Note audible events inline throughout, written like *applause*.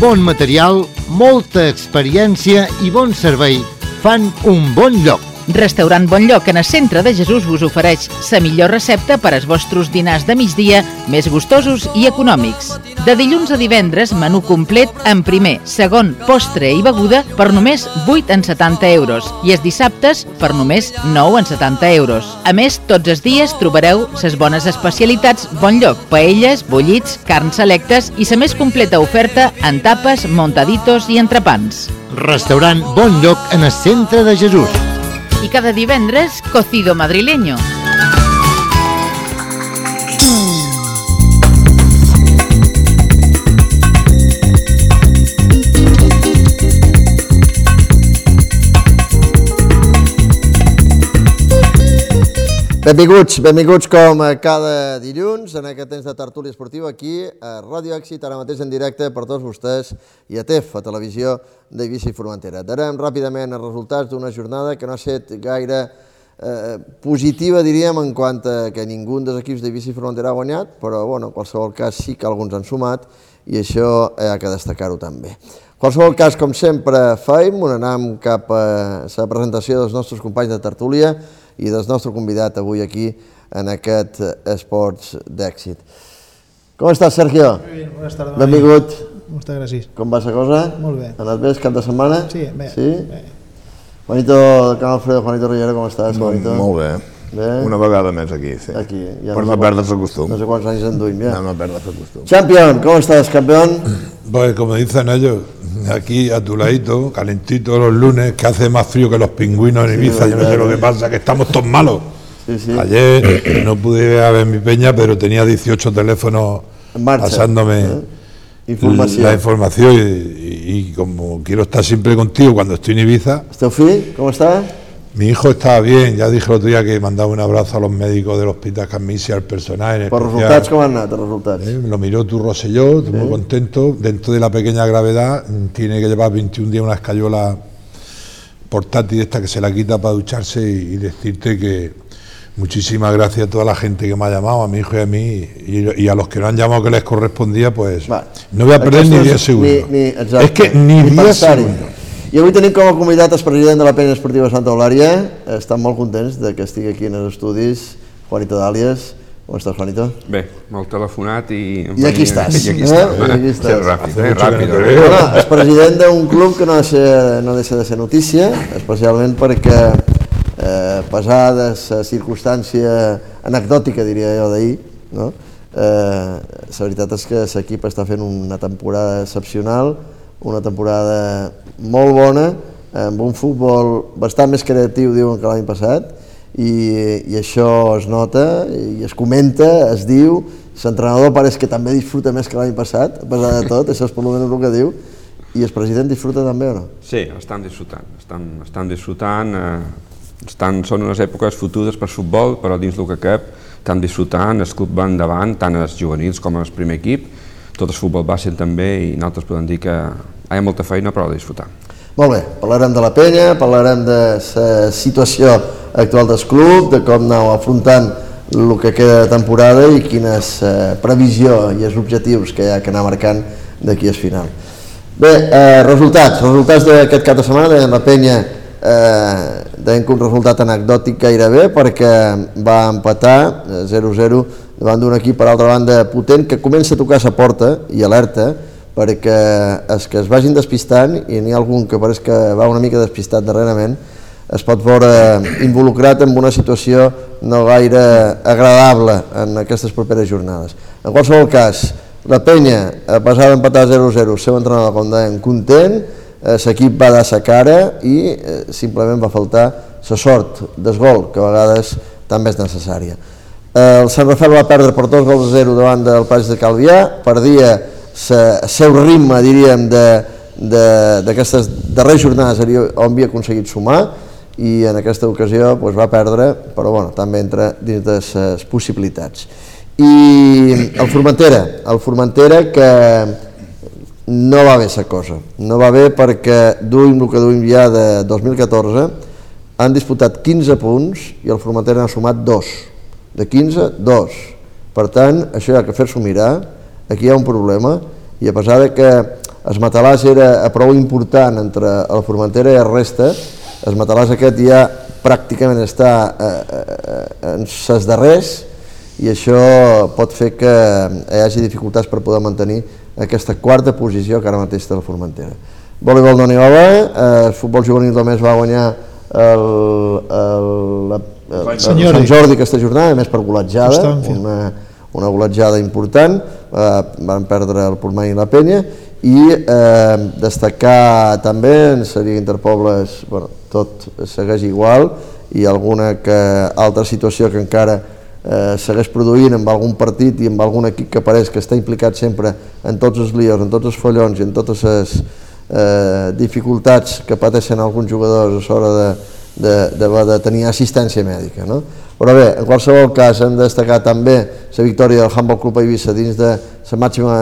bon material, molta experiència i bon servei fan un bon lloc. Restaurant Bon Lloc en el centre de Jesús us ofereix la millor recepta per als vostres dinars de migdia més gustosos i econòmics. De dilluns a divendres, menú complet en primer, segon, postre i beguda per només 8 en 70 euros i els dissabtes per només 9 en 70 euros. A més, tots els dies trobareu les bones especialitats Bon Lloc, paelles, bullits, carns selectes i la més completa oferta en tapes, montaditos i entrepans. Restaurant Bon Lloc en el centre de Jesús. Y cada divendres, cocido madrileño. Benvinguts, benvinguts com a cada dilluns en aquest temps de tertúlia esportiva aquí a Ràdio Èxit, ara mateix en directe per tots vostès i a TEF, a Televisió d'Eivissa i Formentera. Darem ràpidament els resultats d'una jornada que no ha estat gaire eh, positiva, diríem, en quant a que ningú dels equips d'Eivissa i Formentera ha guanyat, però bueno, en qualsevol cas sí que alguns han sumat i això ha que destacar-ho també. En qualsevol cas, com sempre feim, on anem cap a la presentació dels nostres companys de tertúlia, i del nostre convidat avui aquí en aquest Esports d'èxit. Com estàs, Sergio? Bien, buenas tardes. Benvingut. Moltes gràcies. Com va la cosa? Molt bé. Ha anat bé el cap de setmana? Sí, bé. Sí? bé. Juanito Can Alfredo, Juanito Riera, com estàs, Juanito? Molt bé. Bé? Una vegada més aquí, sí. Aquí. per sé no quants- perdre's el costum. No sé quants anys en duim, ja. No, no perdre's el costum. Champion, ¿cómo estás, campeón? Pues como dicen ellos, aquí a tu ladito, calentito los lunes, que hace más frío que los pingüinos en Ibiza, yo no sé lo que pasa, que estamos todos malos. Sí, sí. Ayer no pude ir a ver mi peña, pero tenía 18 teléfonos marcha. pasándome ¿eh? La información y, y- y como quiero estar siempre contigo cuando estoy en Ibiza, fill, com està? Mi hijo estaba bien, ya dije el otro día que mandaba un abrazo a los médicos del hospital Camisia, al personal especial. resultats, com han anat els resultats? Eh, Lo miró tu Rosselló, muy contento. Dentro de la pequeña gravedad, mm, tiene que llevar 21 días una escayola portátil esta que se la quita para ducharse y, y decirte que muchísimas gracias a toda la gente que me ha llamado, a mi hijo y a mí, y, y a los que no han llamado que les correspondía, pues no voy a perder ni Aquestes 10 segundos. Ni, ni, exacte, es que ni 10 pensar-hi. segundos. I avui tenim com a convidat el president de la penya esportiva Santa Eulària. Estan molt contents de que estigui aquí en els estudis. Juanito Dàlies. Com estàs, Juanito? Bé, m'heu telefonat i... I aquí estàs, *laughs* I aquí eh? estem. I aquí Sí, estàs. ràpid, Hace eh? Ràpid. eh? Bueno, és president d'un club que no deixa, no deixa de ser notícia, especialment perquè, eh, pesar de la circumstància anecdòtica, diria jo, d'ahir, no? eh, la veritat és que l'equip està fent una temporada excepcional, una temporada molt bona, amb un futbol bastant més creatiu, diuen, que l'any passat, i, i això es nota, i es comenta, es diu, l'entrenador pareix que també disfruta més que l'any passat, a pesar de tot, això és per almenys el que diu, i el president disfruta també o no? Sí, estan disfrutant, estan, estan disfrutant, eh, estan, són unes èpoques fotudes per futbol, però dins el que cap, estan disfrutant, el club va endavant, tant els juvenils com el primer equip, tot el futbol bàsic també, i nosaltres podem dir que hi ha molta feina, però a disfrutar. Molt bé, parlarem de la penya, parlarem de la situació actual del club, de com aneu afrontant el que queda de temporada i quina és la previsió i els objectius que hi ha que anar marcant d'aquí al final. Bé, eh, resultats, resultats d'aquest cap de setmana, de la penya eh, deien un resultat anecdòtic gairebé perquè va empatar eh, 0-0 davant d'un equip per altra banda potent que comença a tocar sa porta i alerta perquè els que es vagin despistant i n'hi ha algun que pareix que va una mica despistat darrerament es pot veure involucrat en una situació no gaire agradable en aquestes properes jornades. En qualsevol cas, la penya, a pesar d'empatar 0-0, el seu entrenador, com dèiem, content, eh, l'equip va dar sa cara i eh, simplement va faltar la sort del gol, que a vegades també és necessària. Eh, el Sant Rafael va perdre per dos gols a 0 davant del Pas de Calvià, perdia el seu ritme, diríem, d'aquestes darreres jornades on havia aconseguit sumar i en aquesta ocasió doncs, va perdre, però bueno, també entra dins de les possibilitats. I el Formentera, el Formentera que no va bé la cosa, no va bé perquè duim el que duim ja de 2014, han disputat 15 punts i el Formentera n'ha sumat 2, de 15, 2. Per tant, això hi ha que fer-s'ho mirar, aquí hi ha un problema, i a pesar de que el matalàs era prou important entre el Formentera i el resta, el matalàs aquest ja pràcticament està eh, eh, en ses darrers i això pot fer que hi hagi dificultats per poder mantenir aquesta quarta posició que ara mateix té el Formentera. Voleibol bé, eh, el futbol juvenil només va guanyar el, el, la, el, el Sant Jordi aquesta jornada, més per golejada, una, una golejada important, eh, van perdre el Pulmany i la Penya, i eh, destacar també en sèrie Interpobles, bueno, tot segueix igual, i alguna que, altra situació que encara eh, segueix produint amb algun partit i amb algun equip que pareix que està implicat sempre en tots els lios, en tots els follons i en totes les eh, dificultats que pateixen alguns jugadors a l'hora de, de, de, de tenir assistència mèdica. No? Però bé, en qualsevol cas hem de destacar també la victòria del Handball Club Eivissa dins de la màxima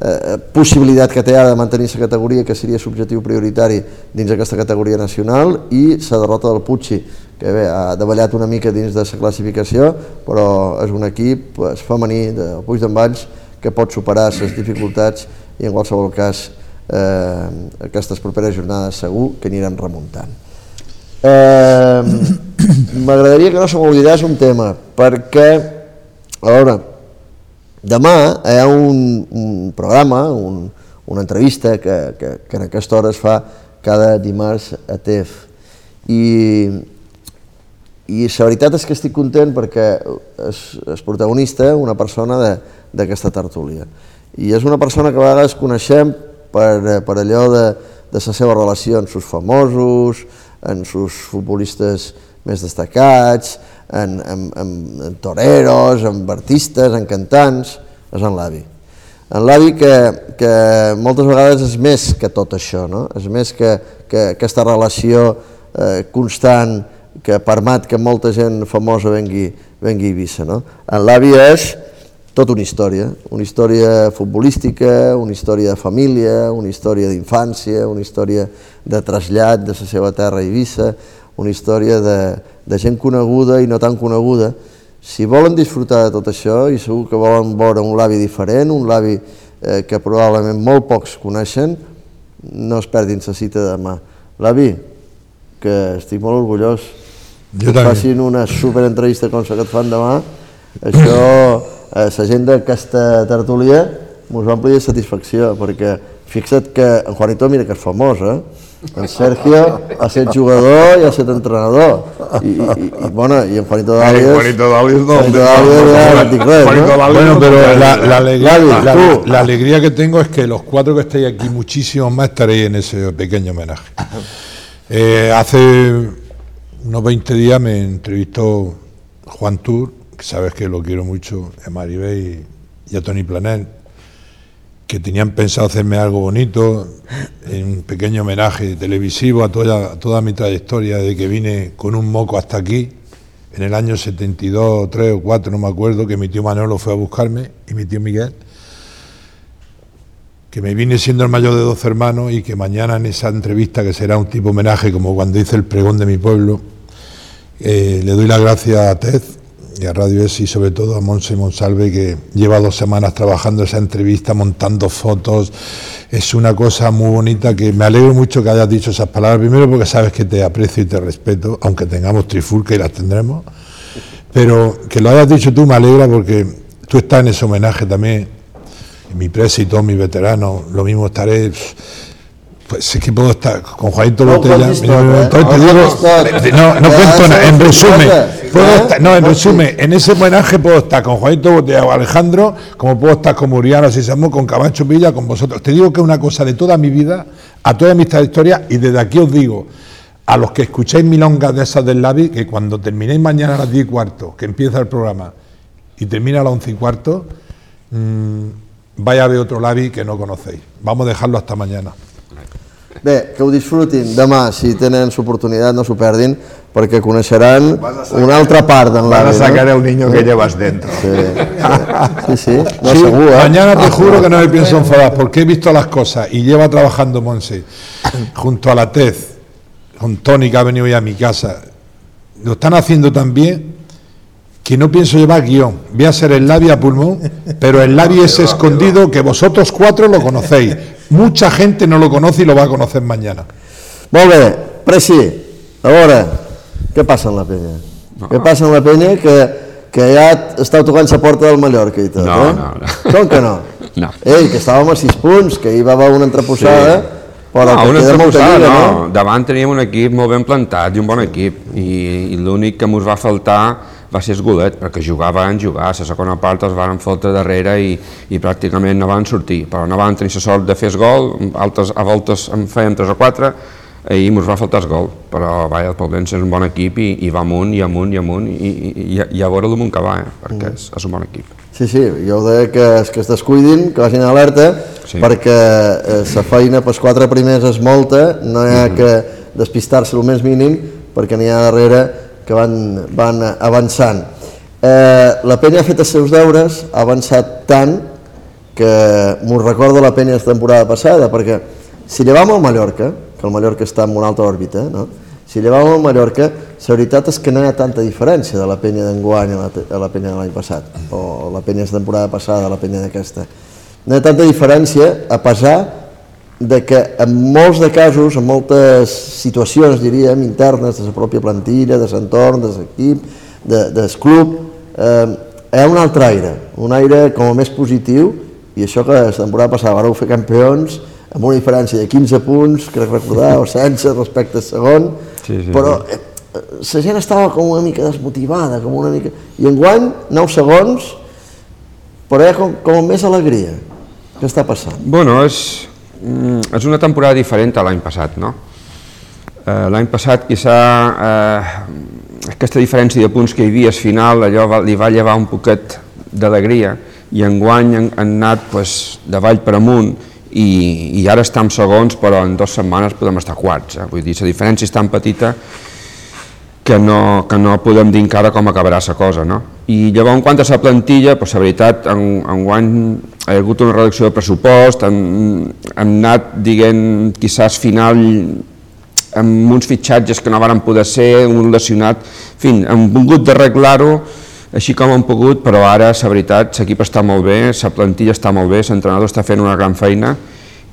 eh, possibilitat que té ara de mantenir la categoria, que seria l'objectiu prioritari dins d'aquesta categoria nacional, i la derrota del Puig, que bé, ha davallat una mica dins de la classificació, però és un equip pues, femení del Puig d'en Valls que pot superar les dificultats i en qualsevol cas eh, aquestes properes jornades segur que anirem remuntant. M'agradaria que no se m'oblidés un tema, perquè, a veure, demà hi ha un, un programa, un, una entrevista que, que, que en aquesta hora es fa cada dimarts a TEF. I, i la veritat és que estic content perquè és, és protagonista una persona d'aquesta tertúlia. I és una persona que a vegades coneixem per, per allò de, de la seva relació amb els famosos, amb els futbolistes més destacats, en, en, en, en toreros, amb artistes, en cantants, és en l'avi. En l'avi que, que moltes vegades és més que tot això, no? és més que, que aquesta relació eh, constant que permet que molta gent famosa vengui, vengui a Eivissa. No? En l'avi és tota una història, una història futbolística, una història de família, una història d'infància, una història de trasllat de la seva terra a Eivissa, una història de, de gent coneguda i no tan coneguda. Si volen disfrutar de tot això i segur que volen veure un l'avi diferent, un l'avi eh, que probablement molt pocs coneixen, no es perdin la cita de demà. L'avi, que estic molt orgullós, jo que facin una super entrevista com la que et fan demà, això eh, la gent d'aquesta tertúlia mos va omplir de satisfacció, perquè fixa't que en Juanito, mira que és famós, eh? En Sergio ha estat jugador i ha estat entrenador. I, i, i, bueno, i en Juanito Dalias... Juanito no. Juanito. Bueno, pero la, la, alegría, la, la, alegría que tengo es que los cuatro que estáis aquí, muchísimos más estaréis en ese pequeño homenaje. Eh, hace unos 20 días me entrevistó Juan Tur que sabes que lo quiero mucho, a Maribel y, a Tony Planel, que tenían pensado hacerme algo bonito, un pequeño homenaje televisivo a toda, toda mi trayectoria, de que vine con un moco hasta aquí, en el año 72, 3 o 4, no me acuerdo, que mi tío Manolo fue a buscarme y mi tío Miguel, que me vine siendo el mayor de dos hermanos y que mañana en esa entrevista, que será un tipo homenaje como cuando hice el pregón de mi pueblo, eh, le doy las gracias a Ted, y a Radio ESI, sobre todo a Monse Monsalve, que lleva dos semanas trabajando esa entrevista, montando fotos. Es una cosa muy bonita que me alegro mucho que hayas dicho esas palabras. Primero porque sabes que te aprecio y te respeto, aunque tengamos trifulca y las tendremos. Pero que lo hayas dicho tú me alegra porque tú estás en ese homenaje también. Mi presi y todos mis veteranos, lo mismo estaré pues es que puedo estar con Juanito Botella. no, no cuento nada, en resumen. no, en resumen, en ese homenaje puedo estar con Juanito Botella o Alejandro, como puedo estar con Muriano Sisamo, con Camacho Villa, con vosotros. Te digo que es una cosa de toda mi vida, a toda mi trayectoria, y desde aquí os digo, a los que escuchéis milongas de esas del Labi, que cuando terminéis mañana a las 10 y cuarto, que empieza el programa, y termina a las 11 y cuarto, mmm, vaya a ver otro Labi que no conocéis. Vamos a dejarlo hasta mañana. Bé, que ho disfrutin demà, si tenen l'oportunitat, no s'ho perdin, perquè coneixeran una altra part d'en l'avi. Van a sacar el niño que llevas dentro. Sí, sí, sí, no, sí segur, ¿eh? Mañana te juro que no me pienso enfadar, porque he visto las cosas y lleva trabajando Monse junto a la TEZ, con Tony que ha venido hoy a mi casa. Lo están haciendo también que no pienso llevar guion. Voy a ser el labio a pulmón, pero el labio es escondido que vosotros cuatro lo conocéis. Mucha gente no lo conoce y lo va a conocer mañana. Molt bé, Preci, a veure, què passa amb la penya? Què passa amb la penya que, que ja està tocant la porta del Mallorca i tot, No, eh? no, no. Com que no? No. Ei, que estàvem a 6 punts, que hi va haver una entreposada, però no, una entreposada, lliga, no. no? Davant teníem un equip molt ben plantat i un bon equip i, i l'únic que ens va faltar va ser el golet, perquè jugar van jugar, la segona part els van fotre darrere i, i pràcticament no van sortir, però no van tenir la sort de fer el gol, altres, a voltes en feien 3 o 4 i ens va faltar el gol, però vaja, el Poblense és un bon equip i, i va amunt i amunt i amunt i, i, i, i a veure l'amunt que va, eh? perquè és, és un bon equip. Sí, sí, jo ho deia que, es- que es descuidin, que vagin alerta, Sí. perquè eh, la feina pels quatre primers és molta, no hi ha que despistar-se el més mínim, perquè n'hi ha darrere que van, van avançant. Eh, la penya ha fet els seus deures, ha avançat tant que m'ho recordo la penya la temporada passada, perquè si llevam al Mallorca, que el Mallorca està en una altra òrbita, no? si llevam al Mallorca, la veritat és que no hi ha tanta diferència de la penya d'enguany a, a la penya de l'any passat, o la penya de temporada passada a la penya d'aquesta. No hi ha tanta diferència, a pesar de que en molts de casos, en moltes situacions, diríem, internes de la pròpia plantilla, de l'entorn, de l'equip, de, del club, eh, hi ha un altre aire, un aire com a més positiu, i això que la temporada passada vareu fer campions amb una diferència de 15 punts, crec recordar, o sense respecte al segon, Sí, sí, però eh, eh, la gent estava com una mica desmotivada, com una mica... I enguany, 9 segons, però hi ha com, com més alegria. Què està passant? Bueno, és, és una temporada diferent a l'any passat, no? Eh, l'any passat, quizà, eh, aquesta diferència de punts que hi havia al final, allò va, li va llevar un poquet d'alegria, i enguany han, han anat pues, davall per amunt, i, i ara estem segons, però en dues setmanes podem estar quarts. Eh? Vull dir, la diferència és tan petita que no, que no podem dir encara com acabarà la cosa. No? I llavors, en quant a la plantilla, doncs, la veritat, en, en guany hi ha hagut una reducció de pressupost, hem, hem anat dient quizàs final amb uns fitxatges que no varen poder ser, un lesionat, en fi, hem volgut d'arreglar-ho així com hem pogut, però ara, la veritat, l'equip està molt bé, la plantilla està molt bé, l'entrenador està fent una gran feina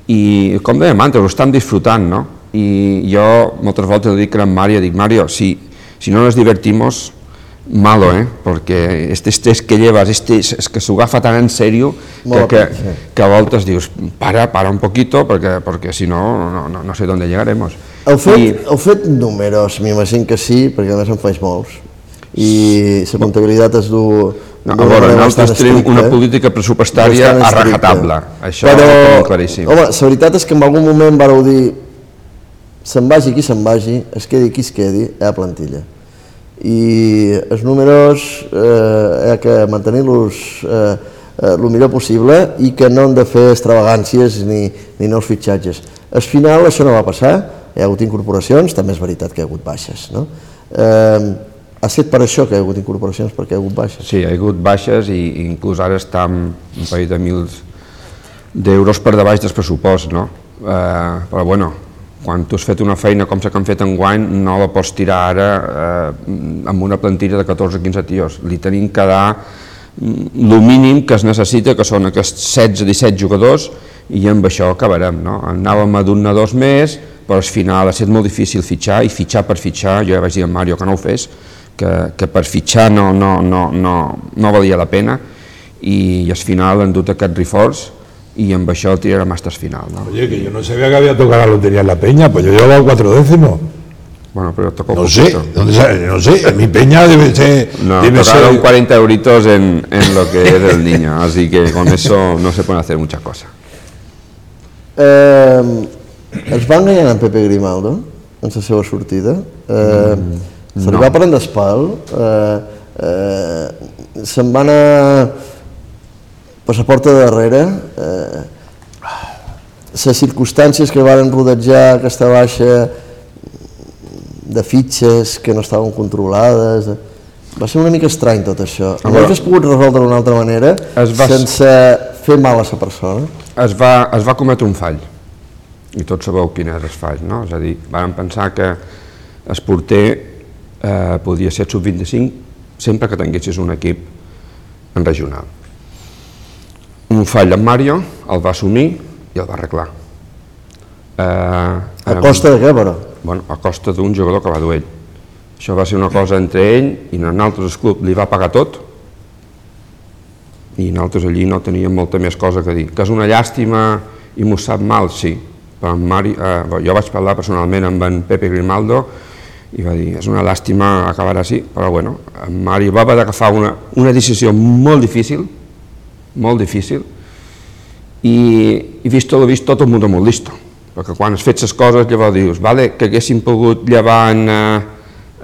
i, com dèiem antes, ho estem disfrutant, no? I jo moltes voltes dic a en Mario, dic, Mario, si, si no nos divertimos, malo, ¿eh? Porque este estrés que llevas, este, es que s'ho agafa tan en serio que, que, que a voltes dius, para, para un poquito, porque, porque si no, no, no, no sé dónde llegaremos. Heu fet, I, heu fet números, m'imagino que sí, perquè a més en faig molts. I la comptabilitat es du... no, a veure, nosaltres tenim una estricta. política pressupostària Bastant a estricta. rajatable, això Però, ho claríssim. Home, la veritat és que en algun moment vareu dir se'n vagi qui se'n vagi, es quedi qui es quedi, hi ha plantilla. I els números eh, hi ha que mantenir-los eh, eh, el millor possible i que no han de fer extravagàncies ni, ni nous fitxatges. Al final això no va passar, hi ha hagut incorporacions, també és veritat que hi ha hagut baixes. No? Eh, ha estat per això que hi ha hagut incorporacions, perquè hi ha hagut baixes. Sí, hi ha hagut baixes i, inclús ara està en un parell de mil d'euros per debaix del pressupost, no? Eh, però bueno, quan tu has fet una feina com la que han fet enguany, no la pots tirar ara eh, amb una plantilla de 14 o 15 tios. Li tenim que dar el mínim que es necessita, que són aquests 16-17 jugadors, i amb això acabarem. No? Anàvem a d'un a dos més, però al final ha estat molt difícil fitxar, i fitxar per fitxar, jo ja vaig dir a Mario que no ho fes, que, que per fitxar no, no, no, no, no valia la pena, i al final han dut aquest reforç, i amb això el tirarem hasta el final. No? Oye, que yo no sabía que había tocado la lotería en la peña, pues yo llevaba cuatro décimos. Bueno, pero tocó No sé, poquito. ¿dónde no sé, en mi peña debe ser... No, debe tocaron ser 40 euritos en, en lo que es el niño, así que con eso no se pueden hacer muchas cosas. Eh, es va enganyar en Pepe Grimaldo en la seva sortida. Eh, mm, se li no. va prendre espal. Eh, eh, se'n va anar per la porta de darrere. Eh, les circumstàncies que varen rodejar aquesta baixa de fitxes que no estaven controlades... Va ser una mica estrany tot això. No veure- hauries pogut resoldre d'una altra manera Es va- sense fer mal a la persona. Es va, es va cometre un fall, i tots sabeu quin és el fall, no? És a dir, vam pensar que el porter eh, podia ser sub-25 sempre que tinguessis un equip en regional. Un fall en Mario el va assumir i el va arreglar. Eh, A costa de què, però? bueno, a costa d'un jugador que va dur ell. Això va ser una cosa entre ell i nosaltres el club li va pagar tot i nosaltres allí no teníem molta més cosa que dir. Que és una llàstima i m'ho sap mal, sí. Però en Mari, eh, jo vaig parlar personalment amb en Pepe Grimaldo i va dir, és una làstima acabar així, però bueno, en Mari va haver d'agafar una, una decisió molt difícil, molt difícil, i, i vist lo vist tot el és molt listo perquè quan has fet les coses llavors dius vale, que haguéssim pogut llevar en, eh,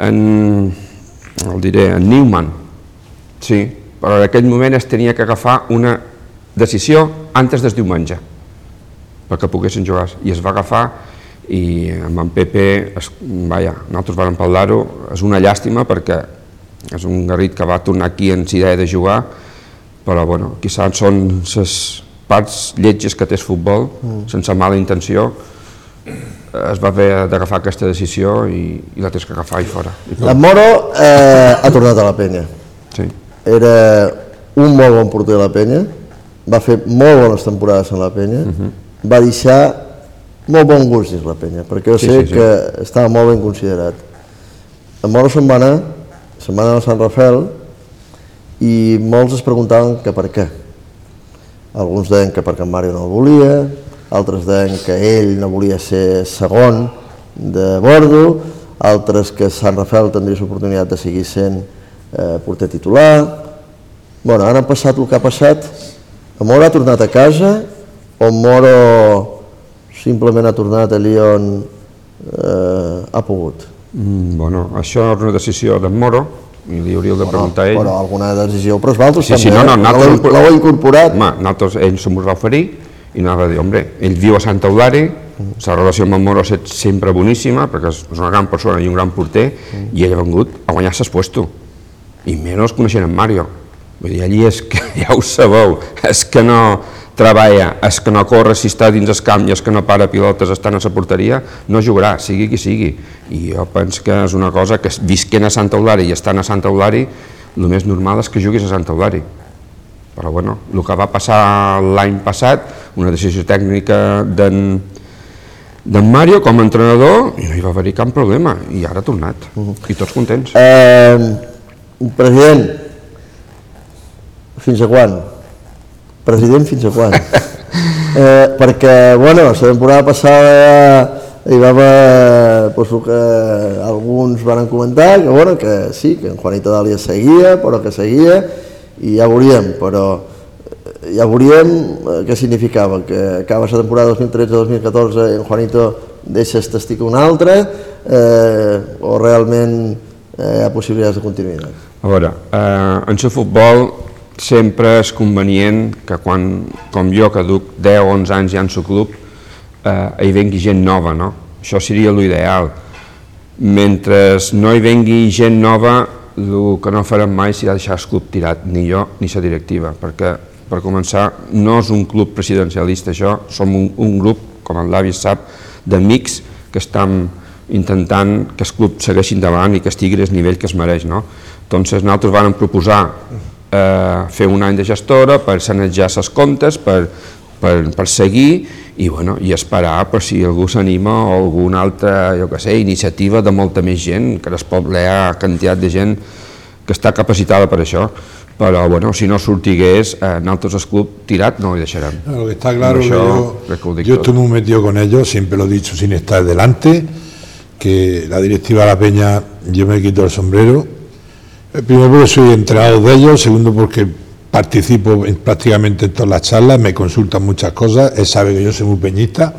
en el diré, en Newman sí, però en aquell moment es tenia que agafar una decisió antes del diumenge perquè poguessin jugar. I es va agafar i amb en Pepe es, vaja, nosaltres vam parlar-ho és una llàstima perquè és un garrit que va tornar aquí en idea de jugar però bueno, quizás són les parts lletges que té el futbol, mm. sense mala intenció, es va haver d'agafar aquesta decisió i, i la tens que agafar i fora. I En Moro eh, ha tornat a la penya. Sí. Era un molt bon porter de la penya, va fer molt bones temporades en la penya, va deixar molt bon gust dins la penya, perquè jo Sí, sé sí, sí. que estava molt ben considerat. En Moro se'n va anar, se'n va anar a Sant Rafael, i molts es preguntaven que per què. Alguns deien que perquè en Mario no el volia, altres deien que ell no volia ser segon de bordo, altres que Sant Rafael tindria l'oportunitat de seguir sent eh, porter titular. Bueno, ara ha passat el que ha passat. En Moro ha tornat a casa o Moro simplement ha tornat allí on eh, ha pogut. Mm, bueno, això és una decisió d'en Moro, i li hauríeu de preguntar a ell. Però alguna decisió, però vosaltres Sí, sí, també, no, no, nosaltres- l'heu incorporat. Home, nosaltres, ell se'm va oferir i anava a dir, hombre, ell viu a Santa Eulària, la relació amb en Moro ha estat sempre boníssima, perquè és és una gran persona i un gran porter, i ell ha vengut a guanyar-se el puesto. I menys coneixent en Mario. Vull dir, allí és que, *laughs* ja ho sabeu, és que no treballa, és que no corre si està dins el camp i és que no para pilotes estant a la porteria, no jugarà, sigui qui sigui. I jo penso que és una cosa que visquent a Santa Eulària i estant a Santa Eulària, el més normal és que juguis a Santa Eulària però bueno, el que va passar l'any passat, una decisió tècnica d'en d'en Mario com a entrenador i no hi va haver cap problema i ara ha tornat i tots contents Eh, president, fins a quan? President, fins a quan? *laughs* Eh, perquè, bueno, la temporada passada hi va haver el que alguns van comentar, que, bueno, que sí, que en Juanito Dàlia seguia, però que seguia, i ja veuríem, però eh, ja veuríem eh, què significava, que acaba la temporada 2013-2014 i en Juanito deixa el testic un altre, eh, o realment eh, hi ha possibilitats de continuïtat. a veure, eh, en el futbol sempre és convenient que quan, com jo que duc 10 o 11 anys ja en el club eh, hi vengui gent nova, no? Això seria l'ideal. Mentre no hi vengui gent nova, el que no farem mai serà deixar el club tirat, ni jo ni la directiva, perquè per començar no és un club presidencialista això, som un, un grup, com el Davi sap, d'amics que estan intentant que el club segueixi endavant i que estigui al nivell que es mereix. No? Entonces nosaltres vam proposar eh, fer un any de gestora per sanejar els comptes, per, per, per seguir i, bueno, i esperar per si algú s'anima o alguna altra jo que sé, iniciativa de molta més gent, que es hi ha quantitat de gent que està capacitada per això, però bueno, si no sortigués, eh, nosaltres el club tirat no ho deixarem. Lo que está claro yo, yo estoy muy metido con ellos, siempre lo he dicho sin estar delante, que la directiva de la Peña yo me quito el sombrero. Eh, Primero porque soy entrenador de ellos, segundo porque participo en- prácticamente en todas las charlas, me consultan muchas cosas, él sabe que yo soy muy peñista.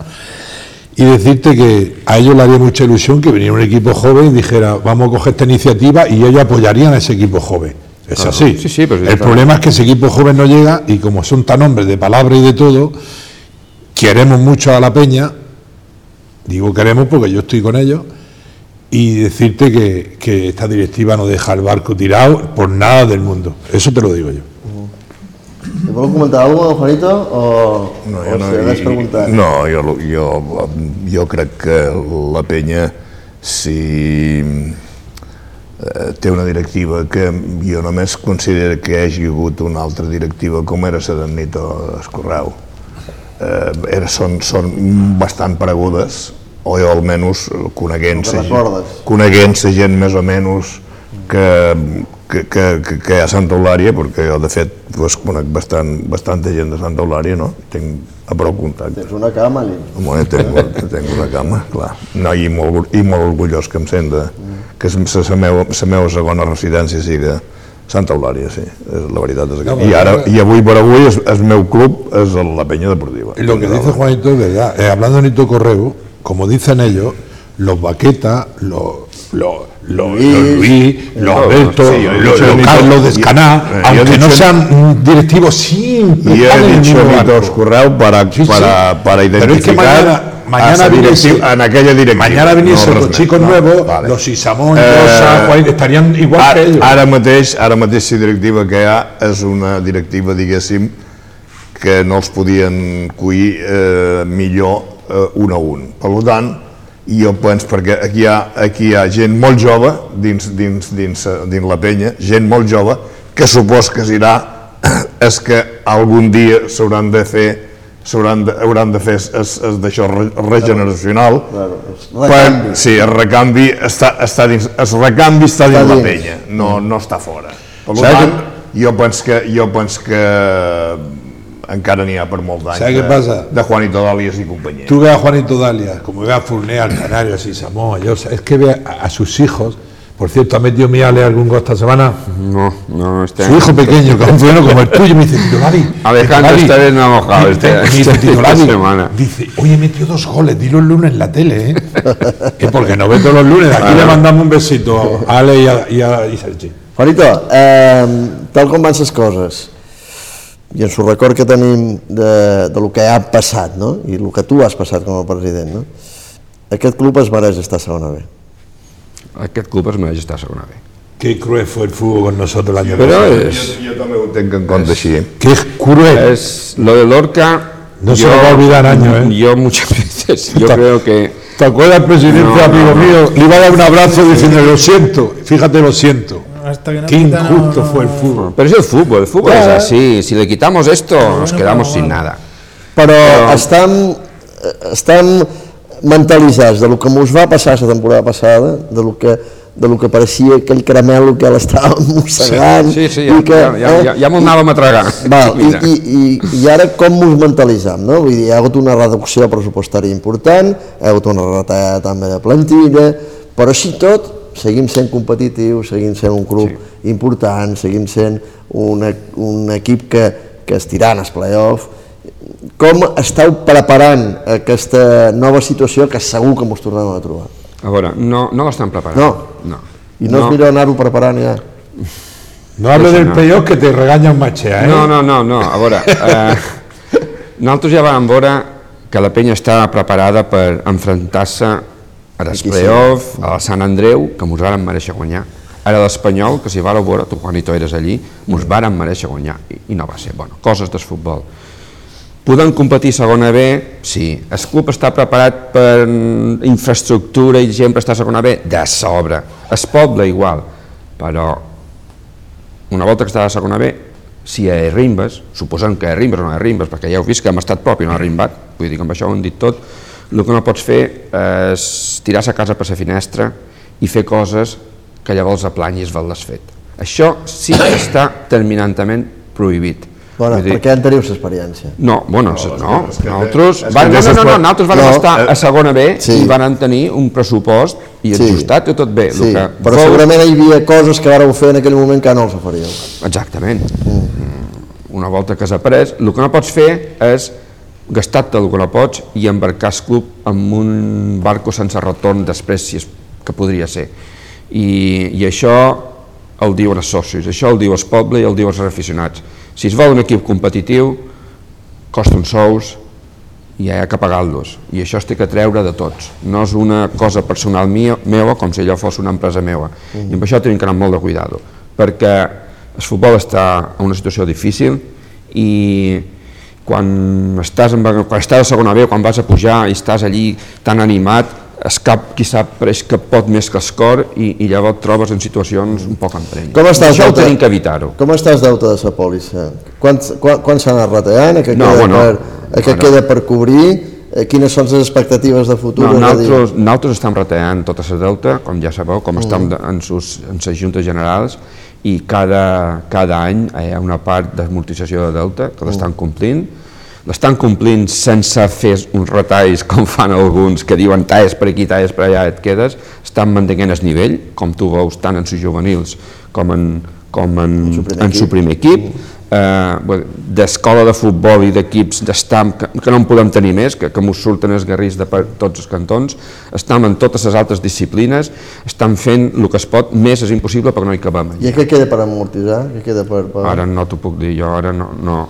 Y decirte que a ellos le haría mucha ilusión que viniera un equipo joven y dijera, vamos a coger esta iniciativa y ellos apoyarían a ese equipo joven. Es Claro. así. Sí, sí, pero sí, el claro. problema es que ese equipo joven no llega y como son tan hombres de palabra y de todo, queremos mucho a la peña, digo queremos porque yo estoy con ellos, y decirte que, que esta directiva no deja el barco tirado por nada del mundo. Eso te lo digo yo. I vol comentar alguna cosa, Juanito, o, No, o jo no, segueix i- preguntant? no jo, jo, jo crec que la penya, si eh, té una directiva que jo només considero que hi hagi hagut una altra directiva com era la d'en Nito Escorreu. Eh, era, són, són bastant paregudes, o jo almenys coneguent Que la recordes. coneguent gent més o menys que, que, que, que, que hi ha a Santa Eulària, perquè jo de fet pues, conec bastant, bastanta gent de Santa Eulària, no? Tinc a prou contacte. Tens una cama. Home, tengo, tengo una cama, clar. No, i, molt, I molt orgullós que em sent de, que és la, meva, la meva segona residència sigui Santa Eulària, sí. És, la veritat és que... No, I, ara, I avui per avui el, el meu club és la Peña Deportiva. Y lo que dice Juanito es verdad. Eh, hablando de Nito Correo, como dicen ellos, los Baqueta, los, los, los, los Luis, los Alberto, sí, yo los, los Carlos de Escaná, Eh, yo aunque no sean directivos, siempre Y están en he dicho mismo Nito barco. Escorreu para, Sí, sí. para, para Pero es que identificar mañana, mañana a la viene directiva- ese- en aquella directiva. Mañana viniesen No, los chicos No, nuevos, vale. los Isamón, Eh, Rosa, Juan, estarían igual que Ara, ellos. ara mateix, ara mateix la directiva que hi ha és una directiva, diguéssim, que no els podien cuir eh, millor eh, un a un. Per tant, jo penso, perquè aquí hi ha, aquí hi ha gent molt jove dins, dins, dins, eh, dins la penya, gent molt jove, que supos que s'irà *coughs* és que algun dia s'hauran de fer s'hauran de, hauran de fer es, es, d'això re, regeneracional Claro, per, recanvi. sí, el recanvi està, està dins, el recanvi està dins Està la dins. penya, no, no està fora. Per tant, jo penso que, jo penso que encara n'hi ha per molt d'anys ¿Sabe qué de, pasa? de Juanito Dalias i companyia. Tú ve a Juanito Dalia, como ve a Furné, al Canario, a Sisamón, a Llosa, es que ve a, a sus hijos. Por cierto, ¿ha metido Miale algún gol esta semana? No, no, este Su hijo pequeño, que es un como el tuyo, me dice, Tito Lavi. Alejandro Tito Lavi". está bien mojado este- me dice, esta Tito Lavi, semana. Dice, oye, metió dos goles, dilo el lunes en la tele, ¿eh? Es porque no ve todos los lunes. Aquí le mandamos un besito a Ale y a, y a y Sergi. Juanito, eh, tal com van les coses, i en su record que tenim de, de lo que ha passat, no? i el que tu has passat com a president, no? aquest club es mereix estar a segona B. Aquest club es mereix estar a segona B. Qué cruel fue el fútbol con nosotros el año pasado. és, Jo també ho tenc en compte així. Qué cruel. es lo de Lorca... No se lo va a olvidar año, ¿eh? Yo muchas *laughs* veces, yo creo que... ¿Te acuerdas, presidente, No, amigo no, no. mío? Le iba a dar un abrazo diciendo, lo siento. Fíjate, lo siento. Hasta que no Qué injusto no- fue el fútbol. Pero es el fútbol, el fútbol Ya. es así. Si le quitamos esto, nos quedamos sin nada. Però Però- estan, eh, estan mentalitzats de lo que mos va passar la temporada passada, de lo que, de lo que pareixia aquell caramel que l'estava *laughs* mossegant. Sí, sí, i ja, que, ja, ja, ja, ja m'ho anàvem a tragar. Val, i, i, i, I ara com mos mentalitzam, no? Vull dir, hi ha hagut una reducció pressupostària important, hi ha hagut una retallada també de plantilla, però així i tot seguim sent competitius, seguim sent un club sí. important, seguim sent un, e- un equip que, que estirant el playoff. Com esteu preparant aquesta nova situació que segur que mos tornem a trobar? A veure, no, no l'estan preparant. No. no. I no, no. és millor anar-ho preparant ja? No hable Sí, del no. peor que te regaña un machea, ¿eh? No, no, no, no. A veure, *laughs* eh, nosaltres ja vam veure que la penya estava preparada per enfrontar-se a Aquí sí. l'Esplayoff, a Sant Andreu, que mos varen mereixer guanyar, ara l'Espanyol, que si vareu veure, tu Juanito eres allí, mos varen mereixer guanyar, i, i no va ser. Bueno, coses del futbol. Podem competir segona B? Sí. El club està preparat per infraestructura i gent per estar a segona B? De sobre. El poble igual. Però una volta que està a segona B, si hi arribes, suposant que hi arribes o no hi arribes, perquè ja heu vist que hem estat prop i no ha arribat, vull dir que amb això ho hem dit tot, el que no pots fer és tirar a casa per la finestra i fer coses que llavors aplanyis vel fet. Això sí que està terminantment prohibit. Bueno, dir- perquè en teniu l'experiència. no, bueno, no, no, nosaltres, van, no, no, no, nosaltres vam no, estar eh, a segona B sí. i van tenir un pressupost i Sí. ajustat i tot bé. Sí, que però fou- segurament hi havia coses que vareu fer en aquell moment que no els faríeu. Exactament. Mm. Una volta que has après, el que no pots fer és gastar-te el que no pots i embarcar el club amb un barco sense retorn després, si és que podria ser. I, I això el diuen els socis, això el diu el poble i el diu els aficionats. Si es vol un equip competitiu, costa uns sous i hi ha que pagar-los. I això es té que treure de tots. No és una cosa personal mia, meva com si allò fos una empresa meva. Mm. I amb això tenim que anar molt de cuidado, perquè el futbol està en una situació difícil i quan estàs, en, quan estàs a segona B, quan vas a pujar i estàs allí tan animat, es cap, qui sap, pareix que pot més que escor i, i llavors et trobes en situacions un poc emprenyes. Com estàs, Això ho tenim que evitar-ho. Com estàs deute de sa pòlissa? Quan, quan, quan s'ha anat retallant? A què, No, queda, bueno, per, a què ara- queda per cobrir? Eh, Quines són les expectatives de futur? No, És nosaltres, nosaltres estem retallant tota la deute, com ja sabeu, com estem de- en sus, en les juntes generals, i cada, cada any hi ha una part d'amortització de deute que l'estan complint, l'estan complint sense fer uns retalls *laughs* com fan alguns que diuen talles per aquí, talles per allà, et quedes, estan mantenint el nivell, com tu veus tant en sus juvenils com en, com en, su primer en su equip. primer equip, eh, d'escola de futbol i d'equips d'estam que, que no en podem tenir més, que, que mos surten els guerrers de tots els cantons, estem en totes les altres disciplines, estan fent el que es pot, més és impossible perquè no hi cabem. I què queda per amortitzar? Què queda per... per... Ara no t'ho puc dir, jo ara no... no.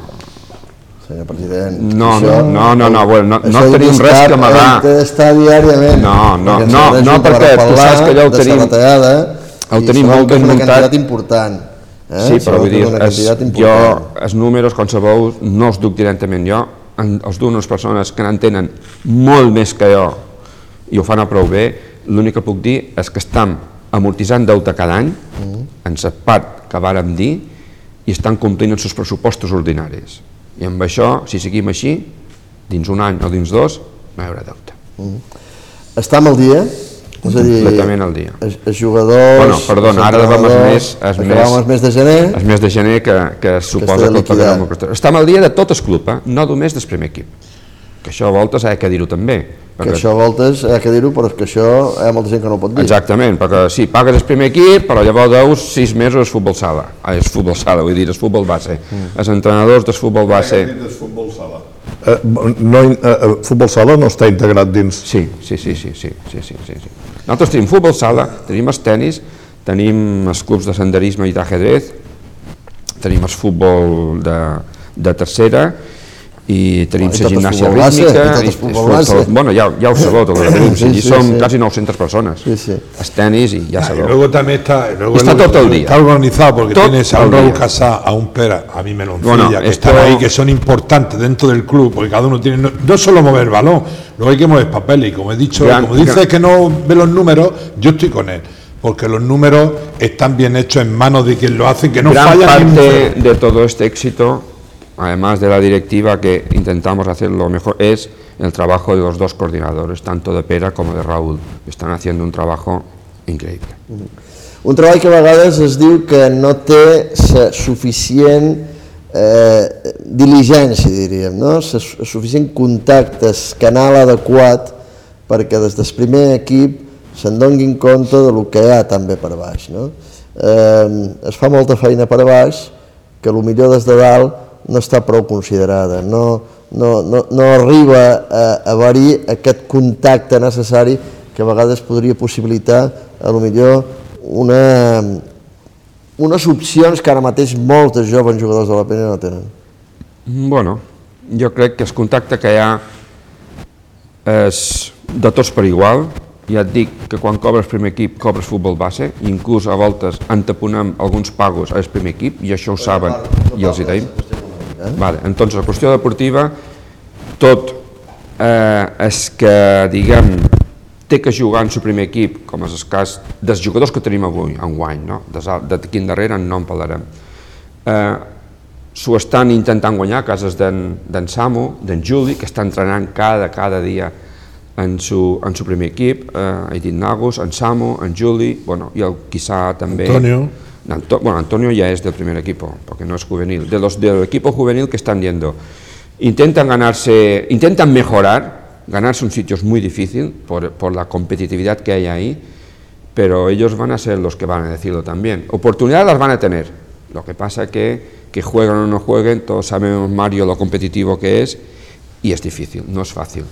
Senyor president, No, això- no, no, no, bueno, no- no això tenim res que amagar. Hem d'estar diàriament. No, no, no, no, per perquè tu saps que allò ho tenim- ho tenim molt ben una quantitat important. Eh? Sí, però vull dir, es, jo, els números, com sabeu, no els duc directament jo, en, els duc unes persones que n'entenen molt més que jo i ho fan a prou bé, l'únic que puc dir és que estem amortitzant deute cada any, en la part que vàrem dir, i estan complint els seus pressupostos ordinaris. I amb això, si seguim així, dins un any o dins dos, no hi haurà deute. Estam al dia? És a dir, completament al dia. Els, els jugadors... Bueno, perdona, ara vam el més... el mes, més de gener, Els mes de gener que, que suposa que el pagarem Estem al dia de tot el club, eh? no només del primer equip. Que això a voltes ha de dir-ho també. Perquè... Que això a voltes ha de dir-ho, però és que això hi ha molta gent que no pot dir. Exactament, perquè sí, pagues el primer equip, però llavors deus sis mesos és futbol sala. Ah, és futbol sala, vull dir, és futbol base. Mm. Els entrenadors del futbol base... Què futbol sala? Eh, no, eh, eh, futbol sala no està integrat dins... Sí, sí, sí, sí, sí, sí, sí, sí. sí. Nosaltres tenim futbol sala, tenim els tenis, tenim els clubs de senderisme i d'ajedrez, tenim el futbol de, de tercera i tenim la tot gimnàsia rítmica i tot futbol tot- base. bueno, ja, ja ho sabeu tot el que tenim, Sí, sí, sí, som sí. quasi 900 persones Sí, sí. els tenis i ja Ah, y sabeu luego también está, luego Está todo el día. está organizado porque Todo tienes a un Raúl. Casá, a un Pera, a mí Meloncilla, Bueno, que esto- están ahí, que son importantes dentro del club, porque cada uno tiene, no, no solo mover el balón, luego hay que mover papeles, y como he dicho, Gran- como dices gran- que no ve los números, yo estoy con él, porque los números están bien hechos en manos de quien lo hace, que no gran parte de todo este éxito, además de la directiva que intentamos hacerlo mejor, es el trabajo de los dos coordinadores, tanto de Pera como de Raúl, están haciendo un trabajo increíble. Un treball que a vegades es diu que no té suficient eh, diligència, diríem, no? suficient contacte, el canal adequat perquè des del primer equip se'n donguin compte de lo que hi ha també per baix. No? Eh, es fa molta feina per baix que millor des de dalt no està prou considerada, no, no, no, no arriba a, haver-hi aquest contacte necessari que a vegades podria possibilitar a lo millor una, unes opcions que ara mateix molts joves jugadors de la pena no tenen. Bueno, jo crec que el contacte que hi ha és de tots per igual. Ja et dic que quan cobres primer equip cobres futbol base, inclús a voltes anteponem alguns pagos al primer equip, i això ho saben i els hi deim. Vale, entonces, la qüestió deportiva, tot eh, és que, diguem, té que jugar en el primer equip, com és el cas dels jugadors que tenim avui, en guany, no? d'aquí en darrere no en parlarem. Eh, s'ho estan intentant guanyar a cases d'en Samu, d'en Juli, que està entrenant cada, cada dia en su, en su primer equip, eh, he dit Nagus, en Samu, en Juli, bueno, i el quizá també... Antonio. Anto- bueno, Antonio ya es del primer equipo, porque no es juvenil. De los del equipo juvenil que están yendo, intentan ganarse, intentan mejorar, ganarse un sitio es muy difícil por, por la competitividad que hay ahí, pero ellos van a ser los que van a decirlo también. Oportunidades las van a tener. Lo que pasa que que jueguen o no jueguen, todos sabemos Mario lo competitivo que es y es difícil, no es fácil.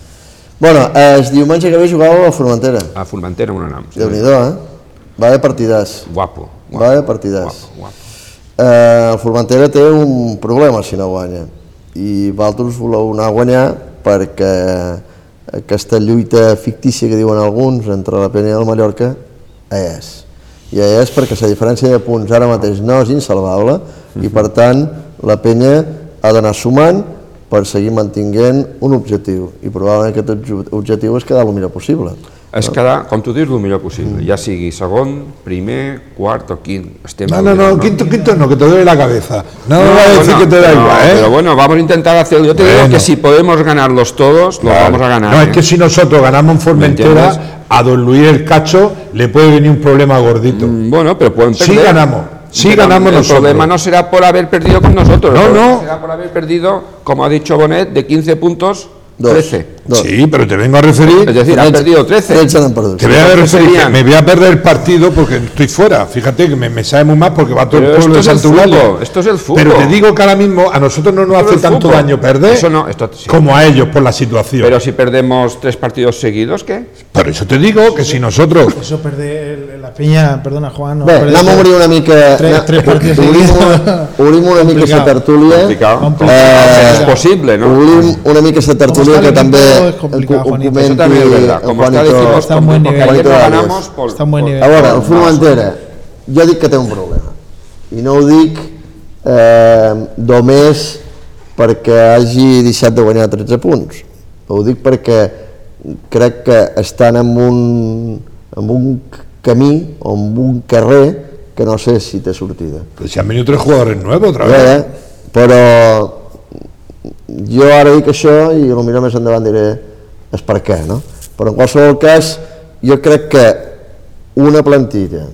Bueno, el diumenge que ve jugàveu a Formentera. A Formentera un anam. Déu-n'hi-do, eh? Va de partidàs. Guapo. Guapo Va de partidàs. Guapo, guapo. Eh, el Formentera té un problema si no guanya i vosaltres voleu anar a guanyar perquè aquesta lluita fictícia que diuen alguns entre la Penya i el Mallorca és. I és perquè la diferència de punts ara mateix no és insalvable i per tant la Penya ha d'anar sumant per seguir mantinguent un objectiu i probablement aquest obje- objectiu és quedar el millor possible. És quedar, com tu dius, el millor possible, ja sigui segon, primer, quart o quint. Estem No, no, no, quinto, quinto no, que te duele la cabeza. No, No, va a decir que te da no, igual, ¿eh? Pero bueno, vamos a intentar hacerlo. Yo te digo que si podemos ganarlos todos, los vamos a ganar. No, ¿eh? es que si nosotros ganamos en Formentera, a don Luis el Cacho le puede venir un problema gordito. Mm, Bueno, pero pueden Sí perder. ganamos, sí Pero ganamos el nosotros. problema no será por haber perdido con nosotros. No, el no. Será por haber perdido, como ha dicho Bonet, de 15 puntos, Dos. 13. Dos. Sí, pero te vengo a referir, Es decir, han perdido 13. 13 n'han perdut. te voy a referir que me voy a perder el partido porque estoy fuera. Fíjate que me, me sabe muy mal porque va todo Pero el pueblo de esto es el fútbol, esto es el fútbol. Pero te digo que ahora mismo a nosotros no nos hace tanto fútbol. daño perder Eso no, esto sí. como a ellos por la situación. Pero si perdemos tres partidos seguidos, ¿qué? Por eso te digo que si nosotros Eso perder la peña, perdona Juan, no, Bé, anem a obrir una mica... Tres- tres partits obrim, una, obrim una mica tertúlia. Posible, ¿no? Obrim una mica tertúlia que també es complicado, Juanito. Eso también es verdad. Como está Juanito- equipo, Está en buen nivel. Juanito ganamos por, Está en buen nivel. A veure, el por- Formentera, jo dic que té un problema. I no ho dic eh, només perquè hagi deixat de guanyar 13 punts. Ho dic perquè crec que estan en un, en un camí o en un carrer que no sé si té sortida. pues, si han venido tres jugadores nuevos otra vez. Bé, però jo ara dic això i potser més endavant diré és per què, no? Però en qualsevol cas, jo crec que una plantilla,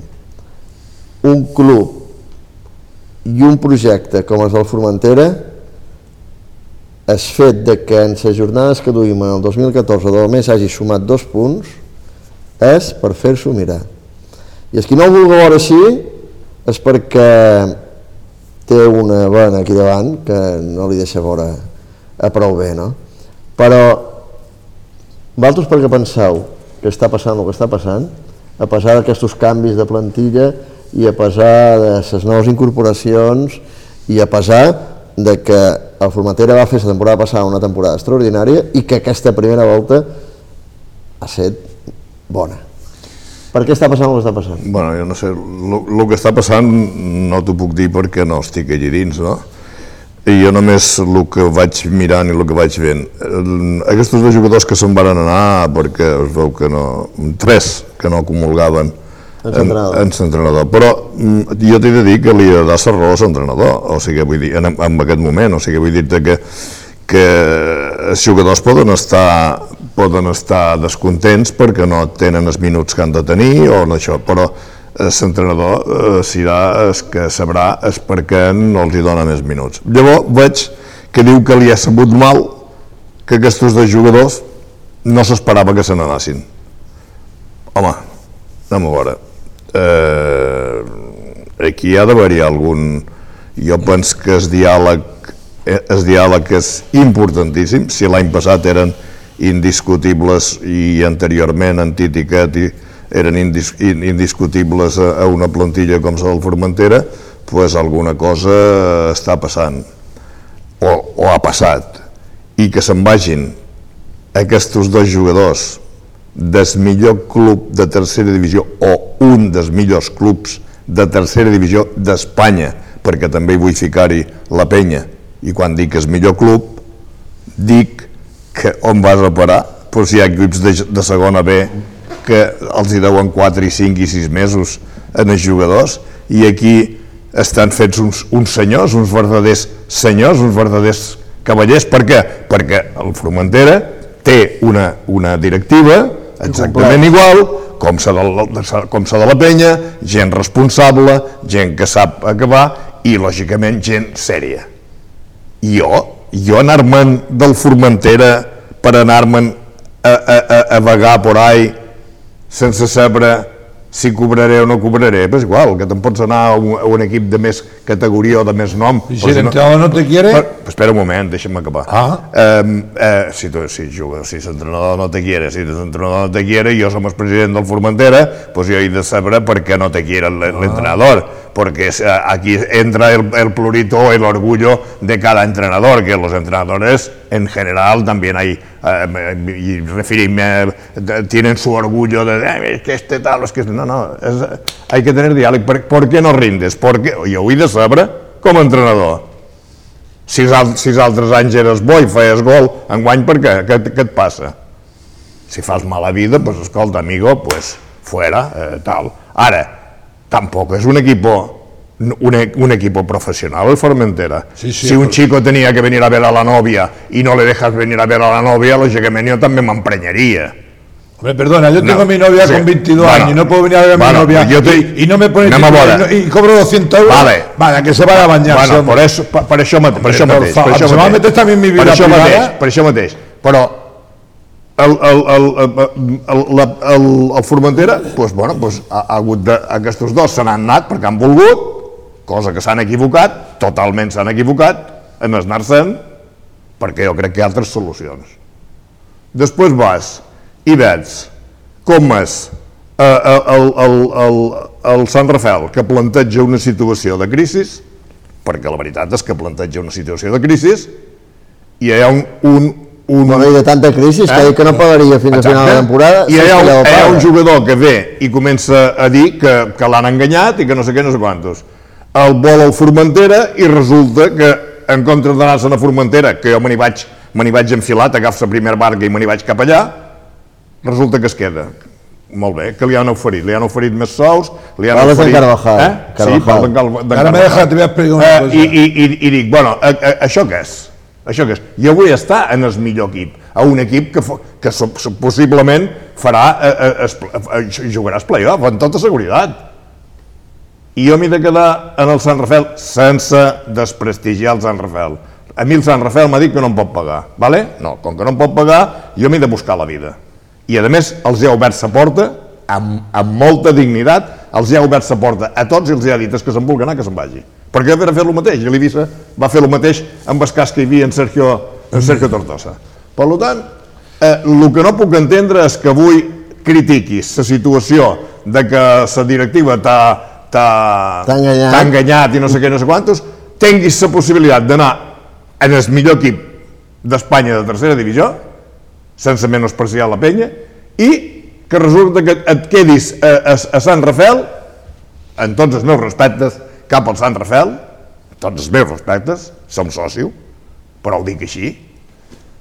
un club i un projecte com el del Formentera és fet de que en les jornades que duim en el 2014 de més hagi sumat dos punts és per fer-s'ho mirar. I els qui no ho vulgui veure així és perquè té una vena aquí davant que no li deixa veure a prou bé, no? Però vosaltres per què penseu que està passant el que està passant, a pesar d'aquests canvis de plantilla i a pesar de les noves incorporacions i a pesar de que el Formentera va fer la temporada passada una temporada extraordinària i que aquesta primera volta ha estat bona. Per què està passant el que està passant? Bueno, jo no sé, el que està passant no t'ho puc dir perquè no estic allí dins, no? I jo només el que vaig mirant i el que vaig veient. El- Aquests dos jugadors que se'n van anar perquè es veu que no... Tres que no comulgaven En en l'entrenador. Però mm, jo t'he de dir que li ha de ser raó a l'entrenador, o sigui, vull dir, en, en aquest moment, o sigui, vull dir-te que, que els jugadors poden estar, poden estar descontents perquè no tenen els minuts que han de tenir o no això, però l'entrenador eh, serà el que sabrà és per què no els hi dona més minuts. Llavors veig que diu que li ha sabut mal que aquests dos jugadors no s'esperava que se n'anassin. Home, anem a veure. Eh, aquí ha d'haver-hi algun... Jo penso que el diàleg, eh, el diàleg és importantíssim. Si l'any passat eren indiscutibles i anteriorment en Titi i eren indis, in- indiscutibles a, a una plantilla com la del Formentera, pues alguna cosa està passant o, o ha passat i que se'n vagin aquests dos jugadors del millor club de tercera divisió o un dels millors clubs de tercera divisió d'Espanya, perquè també hi vull ficar-hi la penya, i quan dic el millor club, dic que on vas a parar? Pues hi ha equips de, de segona B que els hi deuen 4 i 5 i 6 mesos en els jugadors i aquí estan fets uns, uns senyors, uns verdaders senyors, uns verdaders cavallers. Per què? Perquè el Formentera té una, una directiva exactament igual com sa de, la, com sa de la penya, gent responsable, gent que sap acabar i, lògicament, gent sèria. I jo, jo anar-me'n del Formentera per anar-me'n a, a, a, a vagar por ahí sense saber si cobraré o no cobraré, pues igual, que te'n pots anar a un, a un equip de més categoria o de més nom. Y si però el no- no te quiere, Però, però espera un moment, deixa'm acabar. Ah. Eh, eh, si, tu, si, juga, si l'entrenador no te quiere, si l'entrenador no te quiere, jo som el president del Formentera, pues jo he de saber per què no te quiere el- l'entrenador, porque es- aquí entra el, el plurito, el orgullo de cada entrenador, que los entrenadores en general también hay, eh, y referirme, eh, tienen su orgullo de, "Eh, es que este tal, es que este-". no, no, es- hay que tener diàleg. ¿Por, ¿Por qué no rindes? Porque jo ho de saber com a entrenador. Si al- si els altres anys eres bo i feies gol, enguany per què? Què, què et passa? Si fas mala vida, pues escolta, amigo, pues fuera, eh, tal. Ara, tampoco es un equipo un, e- un equipo profesional el Formentera. Sí, sí, si un chico tenía que venir a ver a la novia y no le dejas venir a ver a la novia, lógicamente yo también me empreñaría. Hombre, perdona, yo tengo No, a mi novia sí. con 22 Bueno, años y no puedo venir a ver a mi bueno, novia yo te- y, y no me pone anem a título veure. y, no- y cobro 200 euros. Vale. Vale, que se vaya a bañar. Bueno, per Hombre, això por mateix. favor, per això se va a mateix. meter també en mi vida per això privada? mateix, per això mateix. Però el, el, el, el, el, el, el Formentera, doncs, bueno, doncs, ha, ha hagut de, aquests dos se n'han anat perquè han volgut, cosa que s'han equivocat, totalment s'han equivocat, en anar-se'n, perquè jo crec que hi ha altres solucions. Després vas i veus com és eh, el, el, el, el, Sant Rafel que planteja una situació de crisi, perquè la veritat és que planteja una situació de crisi, i hi ha un, un, un, i de tanta crisi que ha dit que no pagaria fins a final de Exacte. temporada. I hi ha, que un, hi ha un jugador que ve i comença a dir que, que l'han enganyat i que no sé què, no sé quantos. El vol al Formentera i resulta que en comptes d'anar-se'n a Formentera, que jo me n'hi vaig, me vaig enfilat, agafo la primera barca i me n'hi vaig cap allà, resulta que es queda. Molt bé, que li han oferit? Li han oferit més sous, li han Parles d'en oferit... Carvajal, Eh? Sí, Carvajal. parles d'en d'en Ara m'he Carvajal. deixat, voy a explicar una Eh, cosa. i, i, i, I dic, bueno, a, a, això què és? Això què és? Jo vull estar en el millor equip, a un equip que, que possiblement farà, eh, eh, es, eh, jugarà els play-off, amb tota seguretat. I jo m'he de quedar en el Sant Rafel sense desprestigiar el Sant Rafel. A mi el Sant Rafel m'ha dit que no em pot pagar, ¿vale? No, com que no em pot pagar, jo m'he de buscar la vida. I a més els ha obert la porta amb, amb molta dignitat, els ha obert la porta a tots i els ha dit "És que se'n vulgui anar, que se'n vagi. Perquè va fer el mateix, i l'Ibissa va fer el mateix amb el cas que hi havia en Sergio, en Sergio Tortosa. Per tant, eh, el que no puc entendre és que avui critiquis la situació de que la directiva t'ha enganyat. enganyat i no sé què, no sé quantos, tinguis la possibilitat d'anar en el millor equip d'Espanya de tercera divisió, sense menospreciar la penya, i que resulta que et quedis a, a, a Sant Rafel, en tots els meus respectes, cap al Sant Rafel, tots els meus respectes, som sòcio, però ho dic així.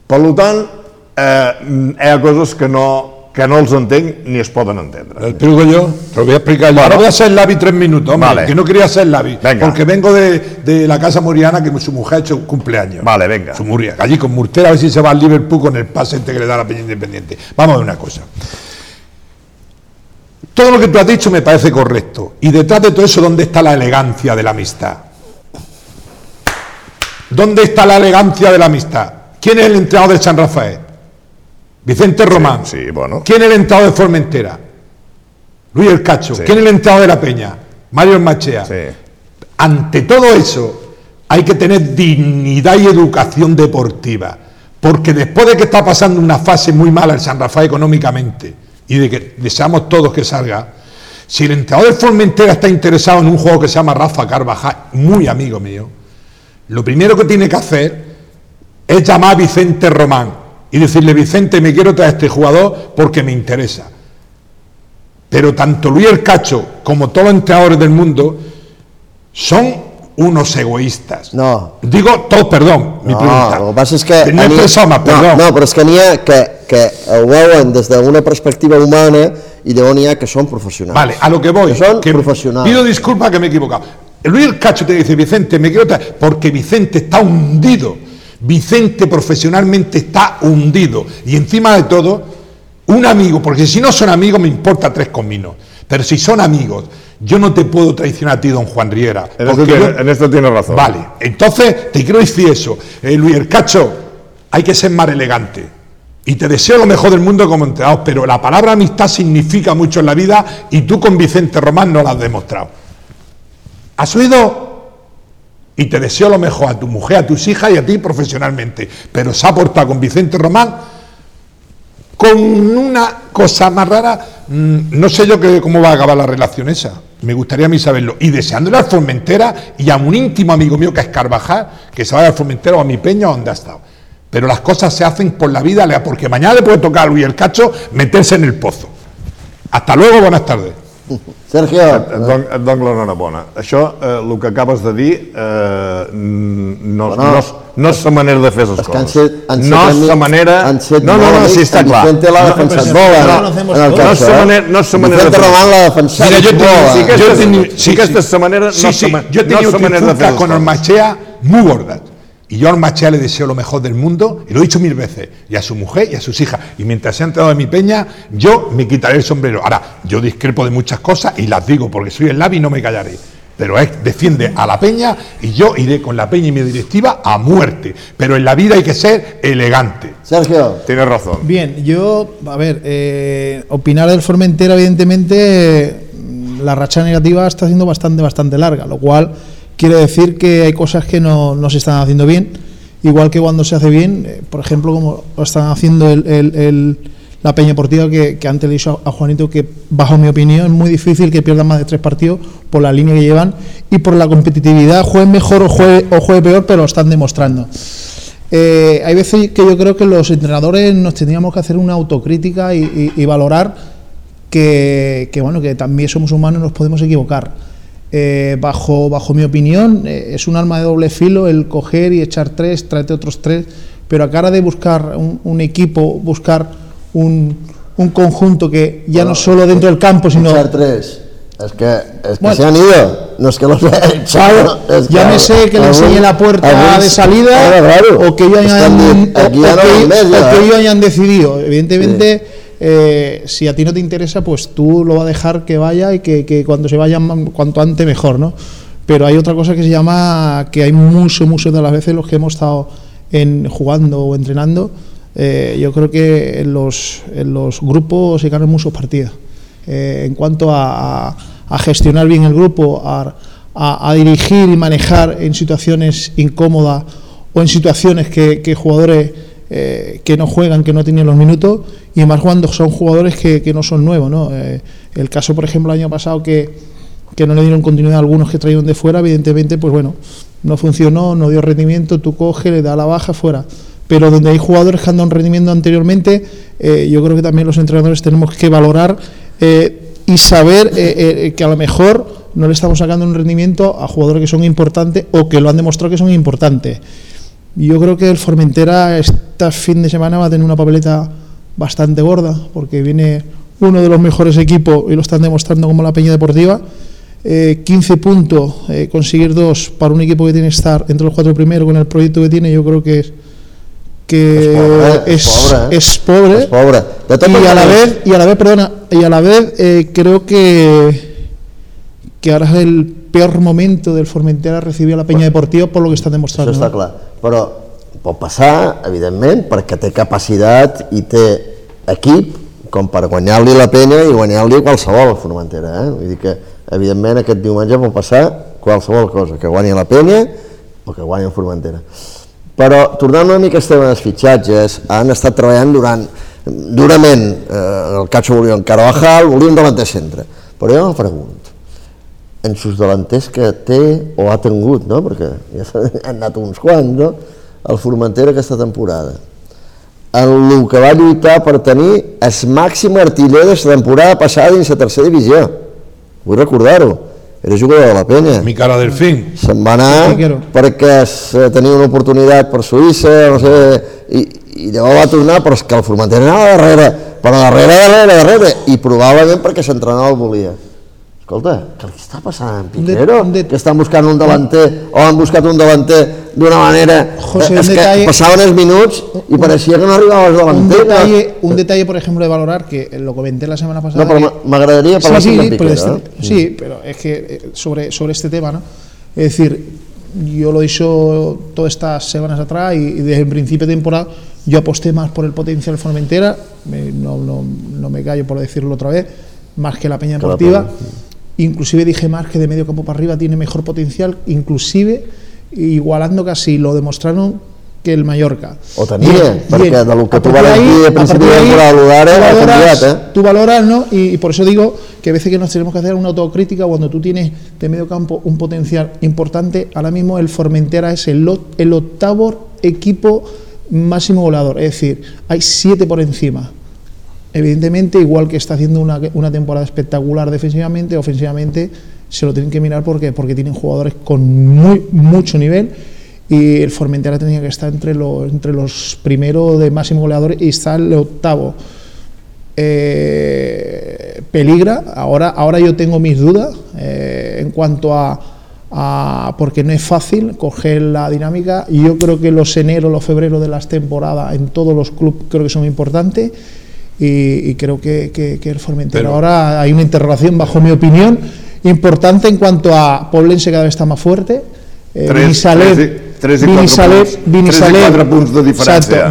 Per tant, eh, hi ha coses que no, que no els entenc ni es poden entendre. Lo explico yo, te lo voy a explicar yo. Ahora voy a ser Lavi tres minutos, hombre, Vale. que no quería ser Lavi, Venga. porque vengo de, de la casa muriana que su mujer ha hecho cumpleaños. Vale, venga. Su Muria, allí con Murtera, a ver si se va al Liverpool con el pase este que le da la Peña Independiente. Vamos a ver una cosa. Todo lo que tú has dicho me parece correcto. Y detrás de todo eso, ¿dónde está la elegancia de la amistad? ¿Dónde está la elegancia de la amistad? ¿Quién es el entrenador del San Rafael? Vicente Román. Sí, bueno. ¿Quién es el entrenador de Formentera? Luis El Cacho. Sí. ¿Quién es el entrenador de La Peña? Mario Machea. Sí. Ante todo eso, hay que tener dignidad y educación deportiva. Porque después de que está pasando una fase muy mala el San Rafael económicamente y de que deseamos todos que salga, si el entrenador de Formentera está interesado en un juego que se llama Rafa Carvajal, muy amigo mío, lo primero que tiene que hacer es llamar a Vicente Román y decirle, Vicente, me quiero traer a este jugador porque me interesa. Pero tanto Luis El Cacho como todos los entrenadores del mundo son unos egoístas. No. Digo todos, perdón, mi No, pregunta. el que passa és que... N'hi- expresado más, no, no, però és que n'hi ha que, que ho veuen des d'una perspectiva humana i llavors n'hi ha que són professionals. Vale, a lo que voy. Que son que profesionales. Pido disculpas que me he equivocado. Luis Cacho te dice, Vicente, me quiero traer, porque Vicente está hundido. Vicente profesionalmente está hundido. Y encima de todo, un amigo, porque si no son amigos me importa tres cominos. Pero si son amigos, yo no te puedo traicionar a ti, don Juan Riera. En esto, porque tiene, yo- en esto tiene razón. Vale, entonces te quiero decir eso. Eh, Luis El Cacho, hay que ser más elegante. Y te deseo lo mejor del mundo como entrenador, pero la palabra amistad significa mucho en la vida y tú con Vicente Román no lo has demostrado. ¿Has oído? Y te deseo lo mejor a tu mujer, a tus hijas y a ti profesionalmente. Pero se ha portado con Vicente Román con una cosa más rara. mm, No sé yo que, cómo va a acabar la relación esa. Me gustaría a mí saberlo. Y deseándole al Formentera y a un íntimo amigo mío que es Carvajal, que se vaya al Formentera o a mi peña o donde ha estado. Pero las cosas se hacen por la vida, porque mañana le puede tocar a Luis el Cacho meterse en el pozo. Hasta luego, buenas tardes. Sergio, Et, et, dono, et dono l'enhorabona. Això, eh, el que acabes de dir, eh, no, Bueno, no, és- no és la manera de fer les és coses. set, han set no és la manera... no, no, no, sí, està clar. Vicente No, defensat si en, no en el todos. No és cas, la eh? manera, no és la manera Vicente de fer. Román l'ha defensat Mira, yo molt, tenía, eh? sí que yo esta- tenía- sí que esta es la manera- sí, no sí, se ma- yo no tenía se una manera de hacer las con. Ormachea muy gorda. Y yo a Ormachea le deseo lo mejor del mundo, y lo he dicho mil veces, y a su mujer y a sus hijas. Y mientras se ha entrado en mi peña, yo me quitaré el sombrero. Ahora, yo discrepo de muchas cosas y las digo porque soy el labi y no me callaré. Pero es, defiende a la peña y yo iré con la peña y mi directiva a muerte. Pero en la vida hay que ser elegante. Sergio, Tienes razón. Bien, yo, a ver, eh, opinar del Formentera, evidentemente, mm, la racha negativa está siendo bastante, bastante larga, lo cual quiere decir que hay cosas que no, no se están haciendo bien, igual que cuando se hace bien, eh, por ejemplo, como lo están haciendo el, el- la Peña Deportiva, que, que antes le dicho a, a Juanito que, bajo mi opinión, es muy difícil que pierdan más de tres partidos por la línea que llevan y por la competitividad, jueguen mejor o juegue, o juegue peor, pero lo están demostrando. Eh, hay veces que yo creo que los entrenadores nos tendríamos que hacer una autocrítica y valorar que, que, bueno que también somos humanos y nos podemos equivocar. Eh, bajo, bajo mi opinión, eh, es un arma de doble filo el coger y echar tres, tráete otros tres, pero a cara de buscar un, un equipo, buscar un, un conjunto que ya no solo dentro del campo, sino echar tres. Es que, es que Bueno. se han ido. No es que los haya *laughs* echado. es Llámese que le enseñe la puerta de salida Claro, claro. o que ellos Es hayan, aquí- o- aquí o ya no que- hay mes o ya, que ¿eh? ellos hayan decidido. Evidentemente, eh, si a ti no te interesa, pues tú lo vas a dejar que vaya y que, cuando se vaya mm, cuanto antes mejor, ¿no? Pero hay otra cosa que se llama que hay mucho, muchas de las veces los que hemos estado en, jugando o entrenando, eh, yo creo que en los, los grupos se ganan muchos partidos. Eh, en cuanto a, gestionar bien el grupo, a, dirigir y manejar en situaciones incómodas o en situaciones que jugadores eh, que no juegan, que no tienen los minutos, y más cuando son jugadores que, que no son nuevos. ¿no? Eh, el caso, por ejemplo, el año pasado que, que no le dieron continuidad a algunos que traían de fuera, evidentemente, pues bueno, no funcionó, no dio rendimiento, tú coges, le das la baja fuera. Pero donde hay jugadores que han dado un rendimiento anteriormente, eh, yo creo que también los entrenadores tenemos que valorar eh, y saber que a lo mejor no le estamos sacando un rendimiento a jugadores que son importantes o que lo han demostrado que son importantes. Yo creo que el Formentera este fin de semana va a tener una papeleta bastante gorda, porque viene uno de los mejores equipos y lo están demostrando como la Peña Deportiva. Eh, 15 puntos, eh, conseguir dos para un equipo que tiene que estar entre los cuatro primeros con el proyecto que tiene, yo creo que es que Es pobre, es es pobre, eh. pobre, Es pobre. De totes y a la vez y a la vez perdona y a la vez eh, creo que que ahora es el peor momento del Formentera recibir a la Peña Deportiva por lo que están demostrando està ¿no? clar. Però pot passar, evidentment, perquè té capacitat i té equip com per guanyar-li la penya i guanyar-li qualsevol a Formentera. Eh? Vull dir que, evidentment, aquest diumenge pot passar qualsevol cosa, que guanyi la penya o que guanyi el Formentera. Però, tornant una mica al tema dels fitxatges, han estat treballant durant, durament, eh, el Cacho volia un Carvajal, volia un davanter centre. Però jo em pregunto, en sus delanters que té o ha tingut, no? perquè ja s'han *laughs* han anat uns quants, no? el Formentera aquesta temporada. En el que va lluitar per tenir el màxim artiller de la temporada passada dins la tercera divisió. Vull recordar-ho. Era jugador de la penya. Mi cara del fin. Se'n va anar perquè eh, tenia una oportunitat per Suïssa, no sé, i, i llavors va tornar, però és que el Formentera anava darrere, però darrere, darrere, darrere, i probablement perquè l'entrenador el volia. Escolta, què li està passant Un Piquero? un det- Que estan buscant un davanter, o han buscat un davanter d'una manera... José, un que detalle- passaven els minuts i pareixia que no arribava als un davanters. detalle, un detalle, por ejemplo, de valorar, que lo comenté la semana pasada. No, però que- m'agradaria parlar sí, sí, de pero Piquero. este- eh? sí, pero es que eh, sobre, sobre este tema, ¿no? Es decir, yo lo he todas estas semanas atrás y, y desde el principio de temporada yo aposté más por el potencial de Formentera, me- no, no, no me callo por decirlo otra vez, más que la Peña Que Deportiva. Peña, Inclusive dije más que de medio campo para arriba tiene mejor potencial, inclusive igualando casi, lo demostraron que el Mallorca. O perquè bien. de lo que partir vas de dir ahí- a a principi partir de tú valoras-? Tú valoras, ¿no? Y, y por eso digo que a veces que nos tenemos que hacer una autocrítica cuando tú tienes de medio campo un potencial importante. Ahora mismo el Formentera es el, el octavo equipo máximo goleador, es decir, hay siete por encima. Evidentemente, igual que está haciendo una, temporada espectacular defensivamente, ofensivamente se lo tienen que mirar porque, porque tienen jugadores con muy, mucho nivel y el Formentera tenía que estar entre los, entre los primeros de máximo goleador y está el octavo. Eh, peligra, ahora, ahora yo tengo mis dudas eh, en cuanto a, a, porque no es fácil coger la dinámica. Yo creo que los enero, los febrero de las temporadas en todos los clubes creo que son importantes y, y creo que, que, que el Formentera Pero- ahora hay una interrogación, bajo mi opinión, importante en cuanto a Poblense cada vez está más fuerte. Eh,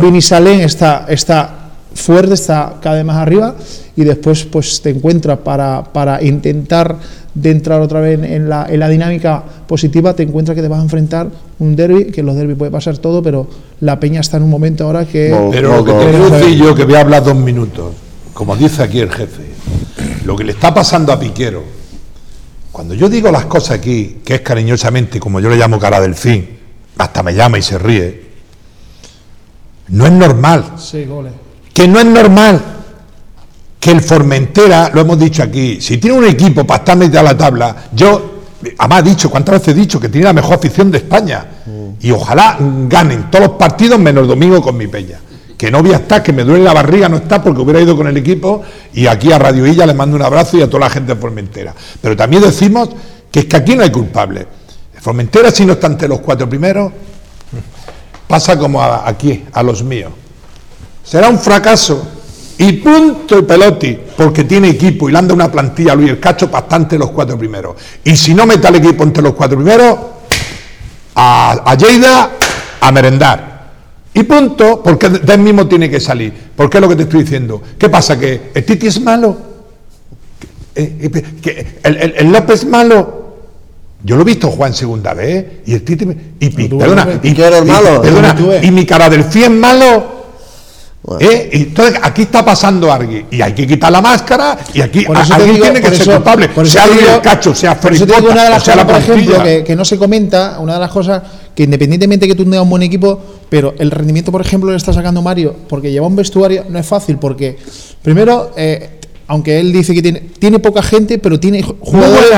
Binissalem está, está fuerte, está cada vez más arriba y después pues te encuentras para, para intentar de entrar otra vez en la, en la dinámica positiva, te encuentras que te vas a enfrentar un derby, que en los derbis puede pasar todo, pero la Peña está en un momento ahora que... Pero lo que te decir yo, que voy a hablar dos minutos, como dice aquí el jefe, lo que le está pasando a Piquero, cuando yo digo las cosas aquí, que es cariñosamente, como yo le llamo cara del fin, hasta me llama y se ríe, no es normal, Sí, goles. que no es normal que el Formentera, lo hemos dicho aquí, si tiene un equipo para estar metido a la tabla, yo, además he dicho, ¿cuántas veces he dicho que tiene la mejor afición de España? Y ojalá ganen todos los partidos menos domingo con mi peña. Que no voy a estar, que me duele la barriga no está porque hubiera ido con el equipo y aquí a Radio Illa le mando un abrazo y a toda la gente de Formentera. Pero también decimos que es que aquí no hay culpable. Formentera si no está entre los cuatro primeros, pasa como aquí, a los míos será un fracaso. Y punto y peloti, porque tiene equipo y le anda una plantilla a Luis el Cacho bastante los cuatro primeros. Y si no mete al equipo entre los cuatro primeros, a, a Lleida a merendar. Y punto, porque de de él mismo tiene que salir. Porque es lo que te estoy diciendo. ¿Qué pasa? ¿Que el Titi es malo? ¿Que, eh, que el, el- el López es malo? Yo lo he visto jugar en segunda vez y el Titi y, perdona, y, ¿Qué era el perdona, eh. y mi cara del 100 malo ¿Eh? Entonces aquí está pasando alguien y hay que quitar la máscara y aquí alguien digo- tiene que ser eso- culpable, por sea digo- el Cacho, sea Feripota, una de las o sea la cosas, por ejemplo, que, que no se comenta, una de las cosas que independientemente que tú tengas un buen equipo, pero el rendimiento, por ejemplo, le está sacando Mario, porque lleva un vestuario, no es fácil, porque primero, eh, aunque él dice que tiene, tiene poca gente, pero tiene ju- jugadores,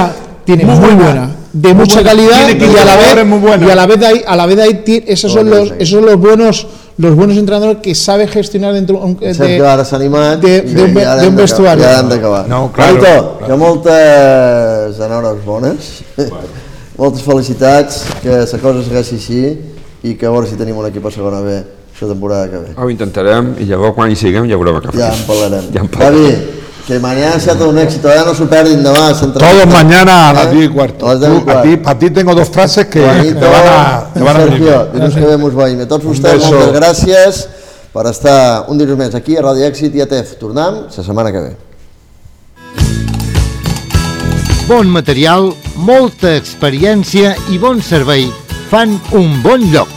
tiene muy muy, buena, buena, de muy mucha buena. calidad y a la vez y a la vez de ahí, a la vez de ahí esos son los, esos son los buenos los buenos entrenadores que sabe gestionar dentro un- de, Sergio ara s'ha animat de- de un ja de hem un d'acabar- vestuari. Ja hem d'acabar. No, claro, Marito, claro. que moltes enhores bones, *laughs* moltes felicitats, que la cosa segueixi així i que a veure si tenim un equip a segona B la temporada que ve. Ho intentarem i llavors quan hi siguem ja veurem què Ja en parlarem. Ja en parlarem. Que mañana sea todo un éxito, ya no se perdin demà. Todos mañana a las ¿Eh? 10 y cuarto. A las 10 y cuarto. ti, para ti tengo dos frases que te van a, te van a venir Sergio, dilluns que ve mos veiem. A tots vostès, moltes gràcies per estar un dilluns més aquí a Ràdio Èxit i a TEF. Tornem la setmana que ve. Bon material, molta experiència i bon servei fan un bon lloc.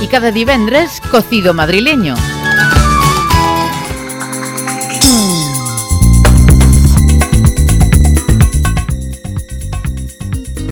Y cada divendres, cocido madrileño.